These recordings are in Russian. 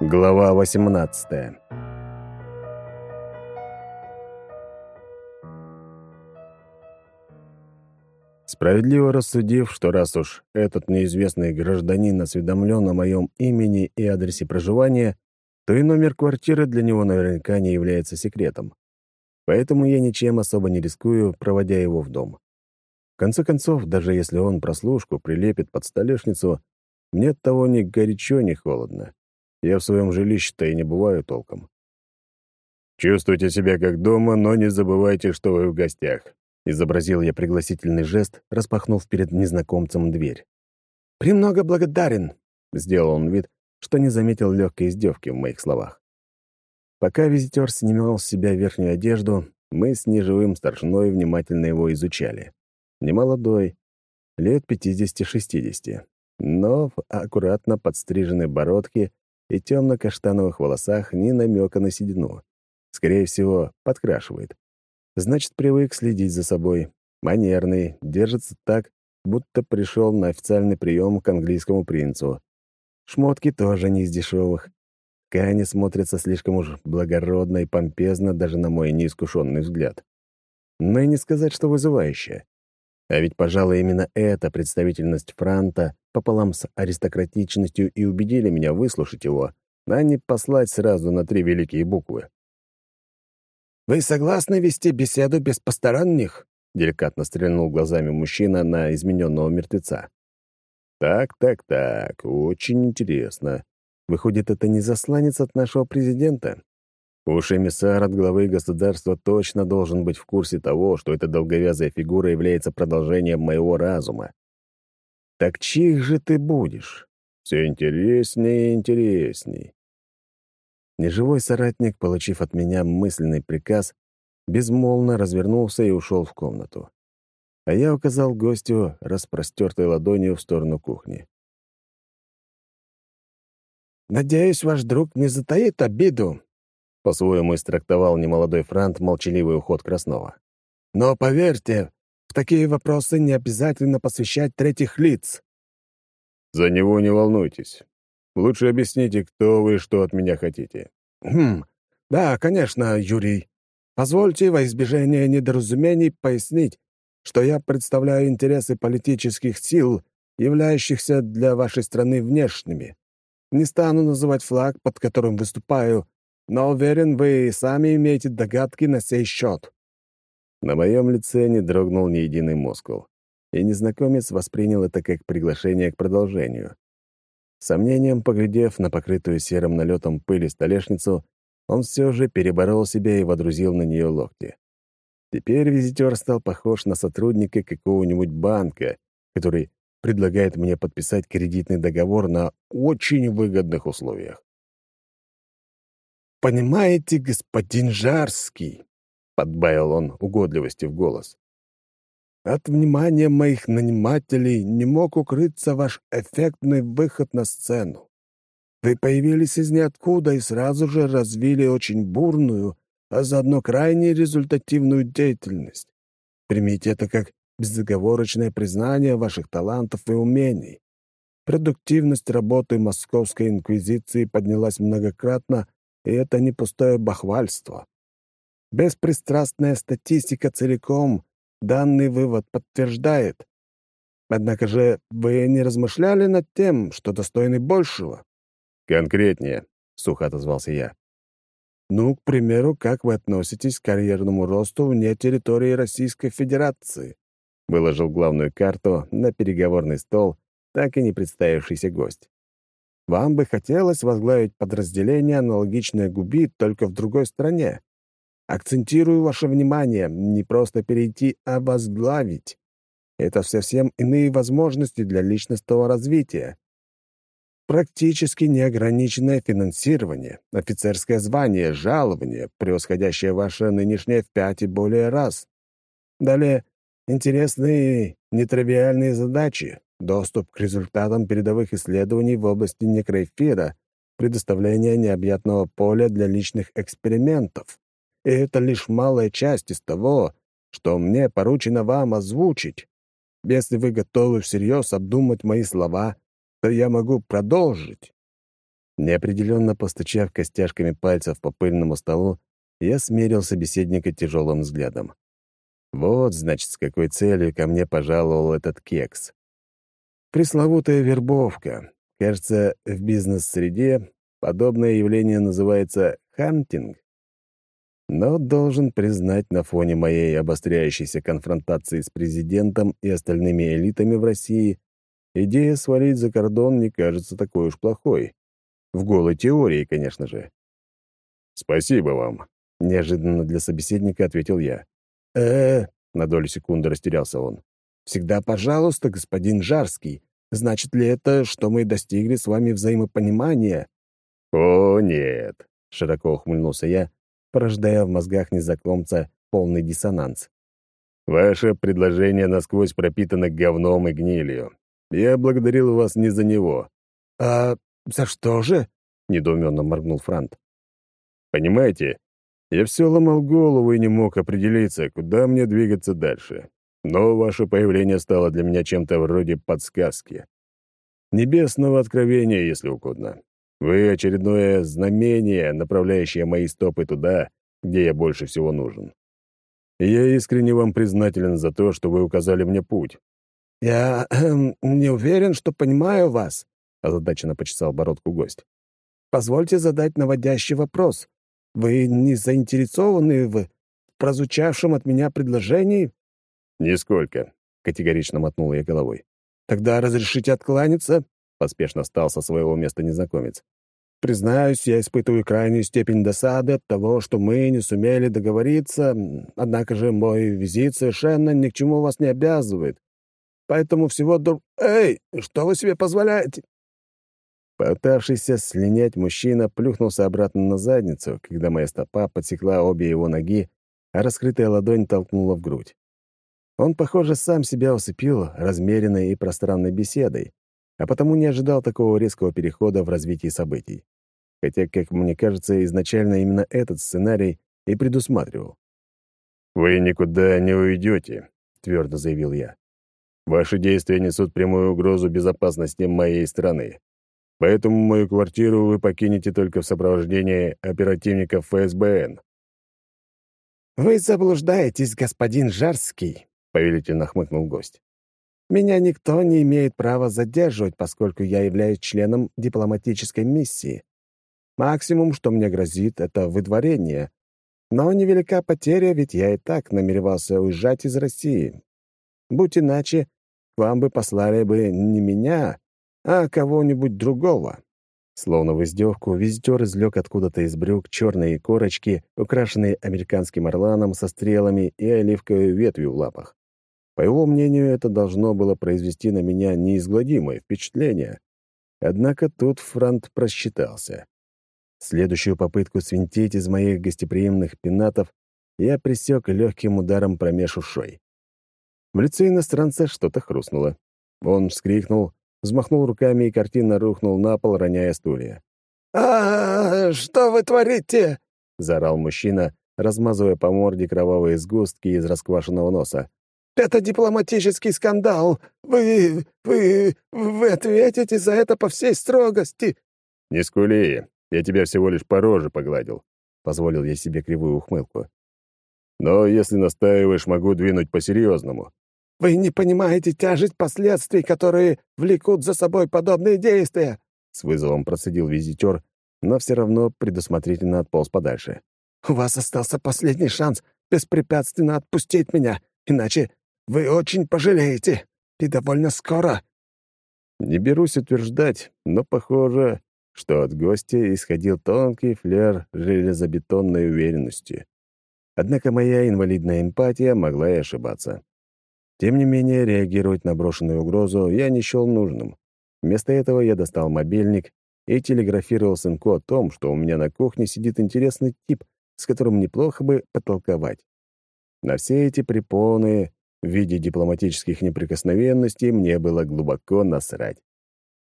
Глава 18 Справедливо рассудив, что раз уж этот неизвестный гражданин осведомлен о моем имени и адресе проживания, то и номер квартиры для него наверняка не является секретом. Поэтому я ничем особо не рискую, проводя его в дом. В конце концов, даже если он прослушку прилепит под столешницу, мне от того ни горячо, ни холодно. Я в своем жилище-то и не бываю толком. «Чувствуйте себя как дома, но не забывайте, что вы в гостях», — изобразил я пригласительный жест, распахнув перед незнакомцем дверь. «Премного благодарен», — сделал он вид, что не заметил легкой издевки в моих словах. Пока визитер снимал с себя верхнюю одежду, мы с неживым старшиной внимательно его изучали. Немолодой, лет 50-60, но в аккуратно подстриженной бородке и темно-каштановых волосах ни намека на седину. Скорее всего, подкрашивает. Значит, привык следить за собой. Манерный, держится так, будто пришел на официальный прием к английскому принцу. Шмотки тоже не из дешевых. Ткани смотрятся слишком уж благородно и помпезно даже на мой неискушенный взгляд. Но и не сказать, что вызывающе. А ведь, пожалуй, именно эта представительность Франта пополам с аристократичностью и убедили меня выслушать его, а не послать сразу на три великие буквы. «Вы согласны вести беседу без посторонних?» — деликатно стрельнул глазами мужчина на измененного мертвеца. «Так, так, так, очень интересно. Выходит, это не засланец от нашего президента? Уж эмиссар от главы государства точно должен быть в курсе того, что эта долговязая фигура является продолжением моего разума. Так чьих же ты будешь? Все интереснее и интересней. Неживой соратник, получив от меня мысленный приказ, безмолвно развернулся и ушел в комнату. А я указал гостю распростертой ладонью в сторону кухни. «Надеюсь, ваш друг не затаит обиду по-своему истрактовал немолодой франт молчаливый уход Краснова. «Но поверьте, в такие вопросы не обязательно посвящать третьих лиц». «За него не волнуйтесь. Лучше объясните, кто вы и что от меня хотите». «Хм, да, конечно, Юрий. Позвольте во избежание недоразумений пояснить, что я представляю интересы политических сил, являющихся для вашей страны внешними. Не стану называть флаг, под которым выступаю, но уверен, вы сами имеете догадки на сей счет». На моем лице не дрогнул ни единый мускул, и незнакомец воспринял это как приглашение к продолжению. сомнением поглядев на покрытую серым налетом пыли столешницу, он все же переборол себя и водрузил на нее локти. Теперь визитер стал похож на сотрудника какого-нибудь банка, который предлагает мне подписать кредитный договор на очень выгодных условиях. «Понимаете, господин Жарский», — подбавил он угодливости в голос, «от внимания моих нанимателей не мог укрыться ваш эффектный выход на сцену. Вы появились из ниоткуда и сразу же развили очень бурную, а заодно крайне результативную деятельность. Примите это как безоговорочное признание ваших талантов и умений. Продуктивность работы Московской Инквизиции поднялась многократно и это не пустое бахвальство. Беспристрастная статистика целиком данный вывод подтверждает. Однако же вы не размышляли над тем, что достойны большего? «Конкретнее», — сухо отозвался я. «Ну, к примеру, как вы относитесь к карьерному росту вне территории Российской Федерации?» Выложил главную карту на переговорный стол, так и не представившийся гость. Вам бы хотелось возглавить подразделение, аналогичное Губи, только в другой стране. Акцентирую ваше внимание, не просто перейти, а возглавить. Это совсем иные возможности для личностного развития. Практически неограниченное финансирование, офицерское звание, жалование, превосходящее ваше нынешнее в пять и более раз. Далее, интересные, нетривиальные задачи, доступ к результатам передовых исследований в области некроэфира, предоставление необъятного поля для личных экспериментов. И это лишь малая часть из того, что мне поручено вам озвучить. Если вы готовы всерьез обдумать мои слова, то я могу продолжить. Неопределенно постучав костяшками пальцев по пыльному столу, я смерил собеседника тяжелым взглядом. Вот, значит, с какой целью ко мне пожаловал этот кекс. Пресловутая вербовка. Кажется, в бизнес-среде подобное явление называется хантинг. Но должен признать, на фоне моей обостряющейся конфронтации с президентом и остальными элитами в России, идея свалить за кордон не кажется такой уж плохой. В голой теории, конечно же. «Спасибо вам», — неожиданно для собеседника ответил я. э на долю секунды растерялся он. «Всегда пожалуйста, господин Жарский. Значит ли это, что мы достигли с вами взаимопонимания?» «О, нет», — широко ухмыльнулся я, порождая в мозгах незнакомца полный диссонанс. «Ваше предложение насквозь пропитано говном и гнилью. Я благодарил вас не за него». «А за что же?» — недоуменно моргнул Франт. «Понимаете, я все ломал голову и не мог определиться, куда мне двигаться дальше. Но ваше появление стало для меня чем-то вроде подсказки. Небесного откровения, если угодно. Вы — очередное знамение, направляющее мои стопы туда, где я больше всего нужен. Я искренне вам признателен за то, что вы указали мне путь. «Я эм, не уверен, что понимаю вас», — озадаченно почесал бородку гость. «Позвольте задать наводящий вопрос. Вы не заинтересованы в прозвучавшем от меня предложении?» «Нисколько», — категорично мотнул я головой. «Тогда разрешите откланяться?» — поспешно встал со своего места незнакомец. «Признаюсь, я испытываю крайнюю степень досады от того, что мы не сумели договориться, однако же мой визит совершенно ни к чему вас не обязывает. Поэтому всего до... Эй, что вы себе позволяете?» Пытавшийся слинять мужчина плюхнулся обратно на задницу, когда моя стопа подсекла обе его ноги, а раскрытая ладонь толкнула в грудь. Он, похоже, сам себя усыпил размеренной и пространной беседой, а потому не ожидал такого резкого перехода в развитии событий. Хотя, как мне кажется, изначально именно этот сценарий и предусматривал. «Вы никуда не уйдете», — твердо заявил я. «Ваши действия несут прямую угрозу безопасности моей страны. Поэтому мою квартиру вы покинете только в сопровождении оперативников ФСБН». «Вы заблуждаетесь, господин Жарский», — повелительно хмыкнул гость. «Меня никто не имеет права задерживать, поскольку я являюсь членом дипломатической миссии. Максимум, что мне грозит, — это выдворение. Но невелика потеря, ведь я и так намеревался уезжать из России. Будь иначе, вам бы послали бы не меня, а кого-нибудь другого. Словно в издевку, визитер извлек откуда-то из брюк черные корочки, украшенные американским орланом со стрелами и оливковой ветвью в лапах. По его мнению, это должно было произвести на меня неизгладимое впечатление. Однако тут Франт просчитался. Следующую попытку свинтить из моих гостеприимных пенатов я присек легким ударом промеж ушой. В лице иностранца что-то хрустнуло. Он вскрикнул, взмахнул руками и картина рухнул на пол, роняя стулья. а, что вы творите?» — заорал мужчина, размазывая по морде кровавые сгустки из расквашенного носа. «Это дипломатический скандал. Вы... вы... вы ответите за это по всей строгости». «Не скули. Я тебя всего лишь по роже погладил», — позволил я себе кривую ухмылку. «Но если настаиваешь, могу двинуть по-серьезному. Вы не понимаете тяжесть последствий, которые влекут за собой подобные действия!» С вызовом процедил визитер, но все равно предусмотрительно отполз подальше. «У вас остался последний шанс беспрепятственно отпустить меня, иначе вы очень пожалеете, и довольно скоро». Не берусь утверждать, но похоже, что от гостя исходил тонкий флер железобетонной уверенности. Однако моя инвалидная эмпатия могла и ошибаться. Тем не менее, реагировать на брошенную угрозу я не счел нужным. Вместо этого я достал мобильник и телеграфировал сынку о том, что у меня на кухне сидит интересный тип, с которым неплохо бы потолковать. На все эти препоны в виде дипломатических неприкосновенностей мне было глубоко насрать.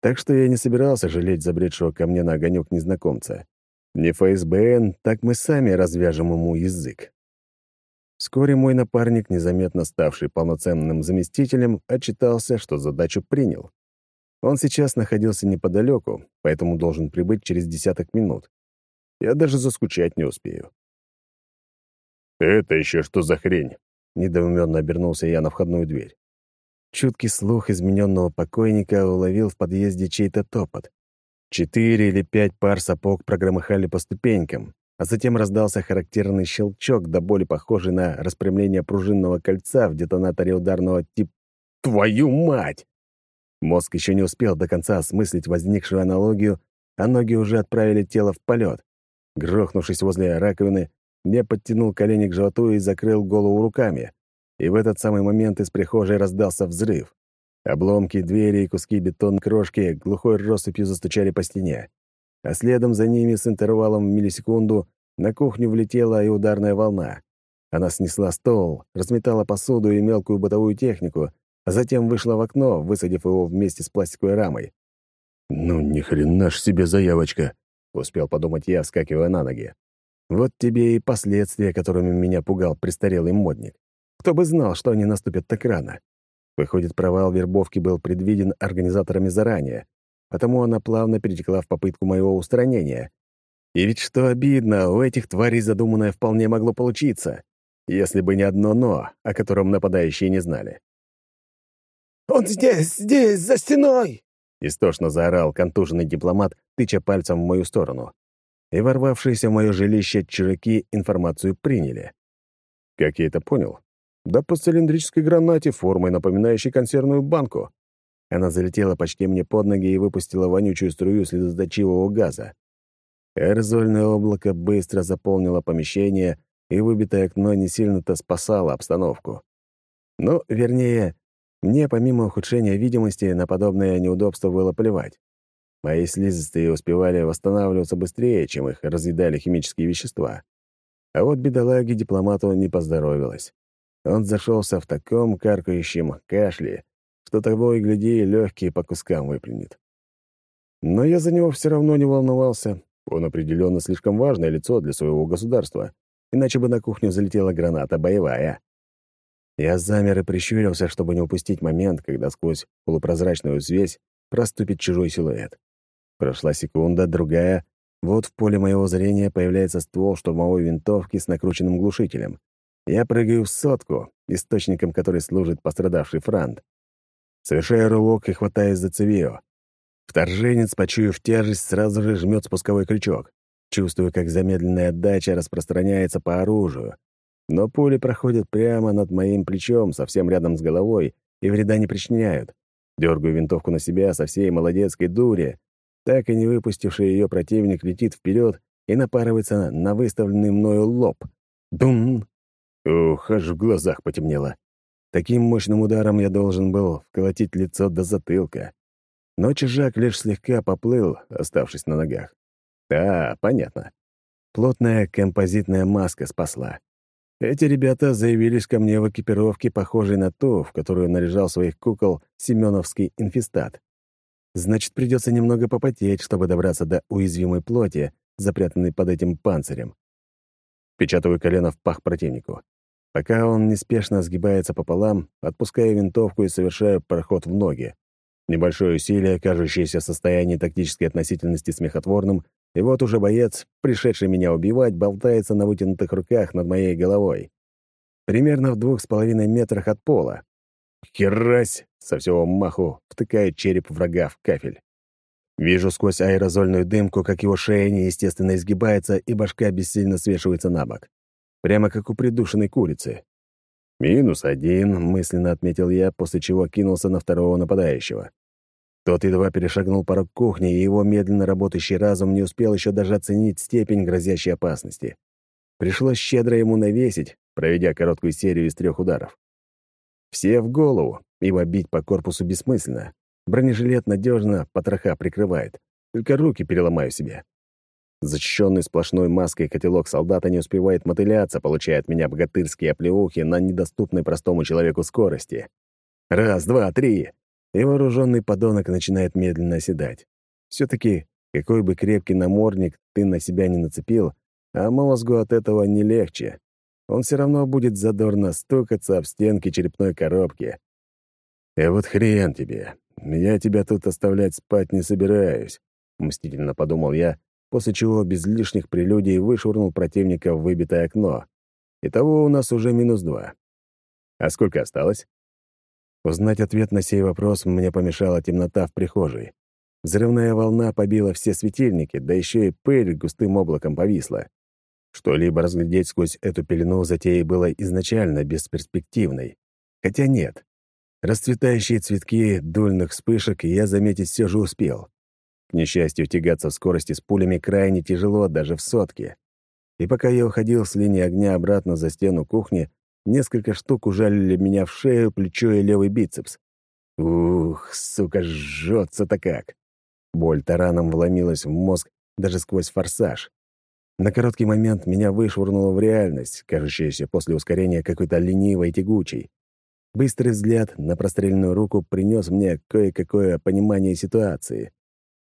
Так что я не собирался жалеть забредшего ко мне на огонек незнакомца. Не ФСБН, так мы сами развяжем ему язык. Вскоре мой напарник, незаметно ставший полноценным заместителем, отчитался, что задачу принял. Он сейчас находился неподалеку, поэтому должен прибыть через десяток минут. Я даже заскучать не успею. «Это еще что за хрень?» — недоуменно обернулся я на входную дверь. Чуткий слух измененного покойника уловил в подъезде чей-то топот. Четыре или пять пар сапог прогромыхали по ступенькам, а затем раздался характерный щелчок, до боли похожий на распрямление пружинного кольца в детонаторе ударного типа «Твою мать!» Мозг еще не успел до конца осмыслить возникшую аналогию, а ноги уже отправили тело в полет. Грохнувшись возле раковины, я подтянул колени к животу и закрыл голову руками. И в этот самый момент из прихожей раздался взрыв. Обломки двери и куски бетон крошки глухой россыпью застучали по стене. А следом за ними с интервалом в миллисекунду на кухню влетела и ударная волна. Она снесла стол, разметала посуду и мелкую бытовую технику, а затем вышла в окно, высадив его вместе с пластиковой рамой. «Ну, ни хрена ж себе заявочка!» — успел подумать я, вскакивая на ноги. «Вот тебе и последствия, которыми меня пугал престарелый модник. Кто бы знал, что они наступят так рано. Выходит, провал вербовки был предвиден организаторами заранее, потому она плавно перетекла в попытку моего устранения. И ведь что обидно, у этих тварей задуманное вполне могло получиться, если бы не одно «но», о котором нападающие не знали. «Он здесь, здесь, за стеной!» Истошно заорал контуженный дипломат, тыча пальцем в мою сторону. И ворвавшиеся в мое жилище чужаки информацию приняли. Как я это понял? Да по цилиндрической гранате, формой напоминающей консервную банку. Она залетела почти мне под ноги и выпустила вонючую струю слезоточивого газа. Аэрозольное облако быстро заполнило помещение, и выбитое окно не сильно-то спасало обстановку. Ну, вернее, мне помимо ухудшения видимости на подобное неудобство было плевать. Мои слизистые успевали восстанавливаться быстрее, чем их разъедали химические вещества. А вот бедолаге дипломату не поздоровилось. Он зашелся в таком каркающем кашле, что того и гляди, легкие по кускам выплюнет. Но я за него все равно не волновался. Он определенно слишком важное лицо для своего государства, иначе бы на кухню залетела граната боевая. Я замер и прищурился, чтобы не упустить момент, когда сквозь полупрозрачную связь проступит чужой силуэт. Прошла секунда, другая. Вот в поле моего зрения появляется ствол штурмовой винтовки с накрученным глушителем. Я прыгаю в сотку, источником которой служит пострадавший франт. Совершаю рывок и хватаюсь за цевио. Вторженец, почуяв тяжесть, сразу же жмет спусковой крючок. Чувствую, как замедленная отдача распространяется по оружию. Но пули проходят прямо над моим плечом, совсем рядом с головой, и вреда не причиняют. Дергаю винтовку на себя со всей молодецкой дури. Так и не выпустивший ее противник летит вперед и напарывается на выставленный мною лоб. Дум! Ух, аж в глазах потемнело. Таким мощным ударом я должен был вколотить лицо до затылка. Но чужак лишь слегка поплыл, оставшись на ногах. Да, понятно. Плотная композитная маска спасла. Эти ребята заявились ко мне в экипировке, похожей на ту, в которую наряжал своих кукол семеновский инфестат. Значит, придется немного попотеть, чтобы добраться до уязвимой плоти, запрятанной под этим панцирем. Печатаю колено в пах противнику. Пока он неспешно сгибается пополам, отпускаю винтовку и совершаю проход в ноги. Небольшое усилие, кажущееся в состоянии тактической относительности смехотворным, и вот уже боец, пришедший меня убивать, болтается на вытянутых руках над моей головой. Примерно в двух с половиной метрах от пола. Херась! Со всего маху втыкает череп врага в кафель. Вижу сквозь аэрозольную дымку, как его шея неестественно изгибается, и башка бессильно свешивается на бок. Прямо как у придушенной курицы. «Минус один», — мысленно отметил я, после чего кинулся на второго нападающего. Тот едва перешагнул порог кухни, и его медленно работающий разум не успел еще даже оценить степень грозящей опасности. Пришлось щедро ему навесить, проведя короткую серию из трех ударов. Все в голову, ибо бить по корпусу бессмысленно. Бронежилет надежно потроха прикрывает. Только руки переломаю себе. Защищенный сплошной маской котелок солдата не успевает мотыляться, получая от меня богатырские оплеухи на недоступной простому человеку скорости. Раз, два, три и вооруженный подонок начинает медленно оседать. Все-таки, какой бы крепкий намордник ты на себя не нацепил, а мозгу от этого не легче. Он все равно будет задорно стукаться об стенки черепной коробки. И вот хрен тебе. я тебя тут оставлять спать не собираюсь», — мстительно подумал я, после чего без лишних прелюдий вышвырнул противника в выбитое окно. Итого у нас уже минус два. А сколько осталось? Узнать ответ на сей вопрос мне помешала темнота в прихожей. Взрывная волна побила все светильники, да еще и пыль густым облаком повисла. Что-либо разглядеть сквозь эту пелену затеи было изначально бесперспективной. Хотя нет. Расцветающие цветки дульных вспышек я заметить все же успел. К несчастью, тягаться в скорости с пулями крайне тяжело даже в сотке. И пока я уходил с линии огня обратно за стену кухни, несколько штук ужалили меня в шею, плечо и левый бицепс. Ух, сука, жжется-то как! Боль тараном вломилась в мозг даже сквозь форсаж. На короткий момент меня вышвырнуло в реальность, кажущаяся после ускорения какой-то ленивой и тягучей. Быстрый взгляд на простреленную руку принес мне кое-какое понимание ситуации.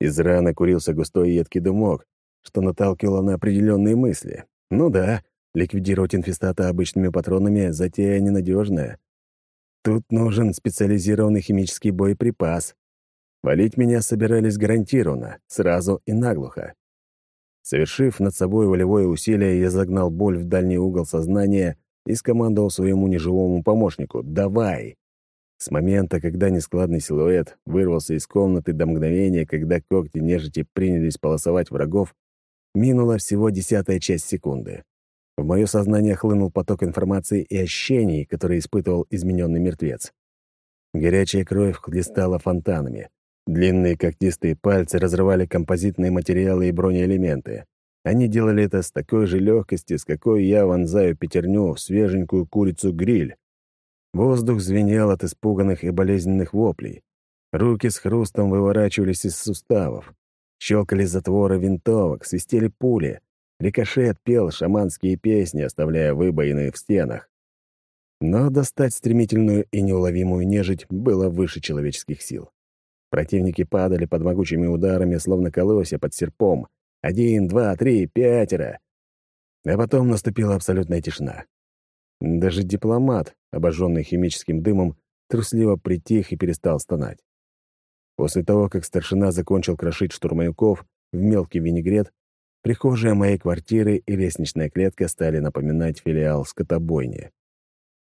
Из раны курился густой едкий дымок, что наталкивало на определенные мысли. Ну да, ликвидировать инфестата обычными патронами — затея ненадежная. Тут нужен специализированный химический боеприпас. Валить меня собирались гарантированно, сразу и наглухо. Совершив над собой волевое усилие, я загнал боль в дальний угол сознания и скомандовал своему неживому помощнику «Давай!». С момента, когда нескладный силуэт вырвался из комнаты до мгновения, когда когти нежити принялись полосовать врагов, минула всего десятая часть секунды. В мое сознание хлынул поток информации и ощущений, которые испытывал измененный мертвец. Горячая кровь хлестала фонтанами. Длинные когтистые пальцы разрывали композитные материалы и бронеэлементы. Они делали это с такой же легкостью, с какой я вонзаю пятерню в свеженькую курицу-гриль. Воздух звенел от испуганных и болезненных воплей. Руки с хрустом выворачивались из суставов. Щелкали затворы винтовок, свистели пули. Рикошет пел шаманские песни, оставляя выбоины в стенах. Но достать стремительную и неуловимую нежить было выше человеческих сил. Противники падали под могучими ударами, словно колосья под серпом. Один, два, три, пятеро. А потом наступила абсолютная тишина. Даже дипломат, обожженный химическим дымом, трусливо притих и перестал стонать. После того, как старшина закончил крошить штурмовиков в мелкий винегрет, прихожая моей квартиры и лестничная клетка стали напоминать филиал скотобойни.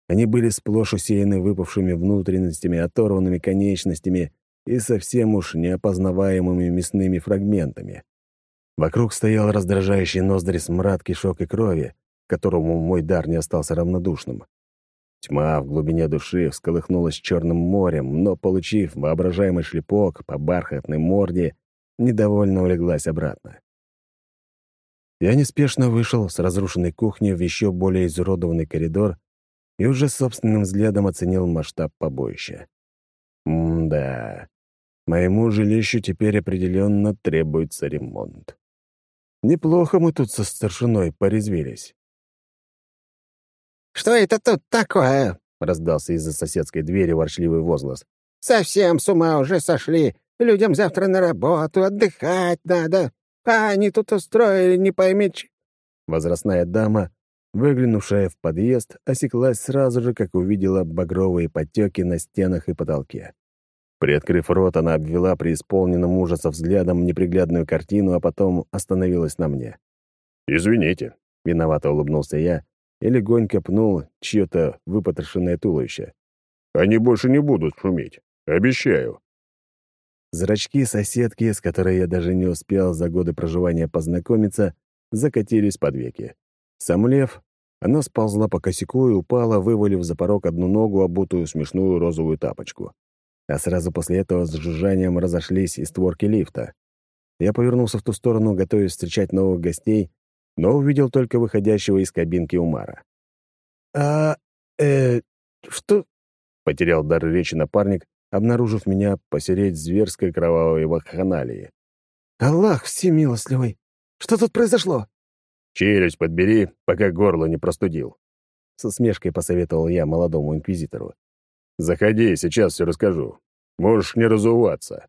Они были сплошь усеяны выпавшими внутренностями, оторванными конечностями и совсем уж неопознаваемыми мясными фрагментами. Вокруг стоял раздражающий ноздри смрад кишок и крови, которому мой дар не остался равнодушным. Тьма в глубине души всколыхнулась черным морем, но, получив воображаемый шлепок по бархатной морде, недовольно улеглась обратно. Я неспешно вышел с разрушенной кухни в еще более изуродованный коридор и уже собственным взглядом оценил масштаб побоища. М-да, моему жилищу теперь определенно требуется ремонт. Неплохо мы тут со старшиной порезвились. «Что это тут такое?» — раздался из-за соседской двери ворчливый возглас. «Совсем с ума уже сошли. Людям завтра на работу, отдыхать надо. А они тут устроили, не пойми Возрастная дама, выглянувшая в подъезд, осеклась сразу же, как увидела багровые подтеки на стенах и потолке. Приоткрыв рот, она обвела преисполненным ужаса взглядом неприглядную картину, а потом остановилась на мне. «Извините», — виновато улыбнулся я и легонько пнул чье-то выпотрошенное туловище. «Они больше не будут шуметь. Обещаю». Зрачки соседки, с которой я даже не успел за годы проживания познакомиться, закатились под веки. Сомлев, она сползла по косяку и упала, вывалив за порог одну ногу, обутую смешную розовую тапочку. А сразу после этого с жужжанием разошлись и створки лифта. Я повернулся в ту сторону, готовясь встречать новых гостей, но увидел только выходящего из кабинки Умара. «А... э... что...» — потерял дар речи напарник, обнаружив меня посереть зверской кровавой вакханалии. «Аллах всемилостливый! Что тут произошло?» «Челюсть подбери, пока горло не простудил», — с усмешкой посоветовал я молодому инквизитору. «Заходи, сейчас все расскажу. Можешь не разуваться».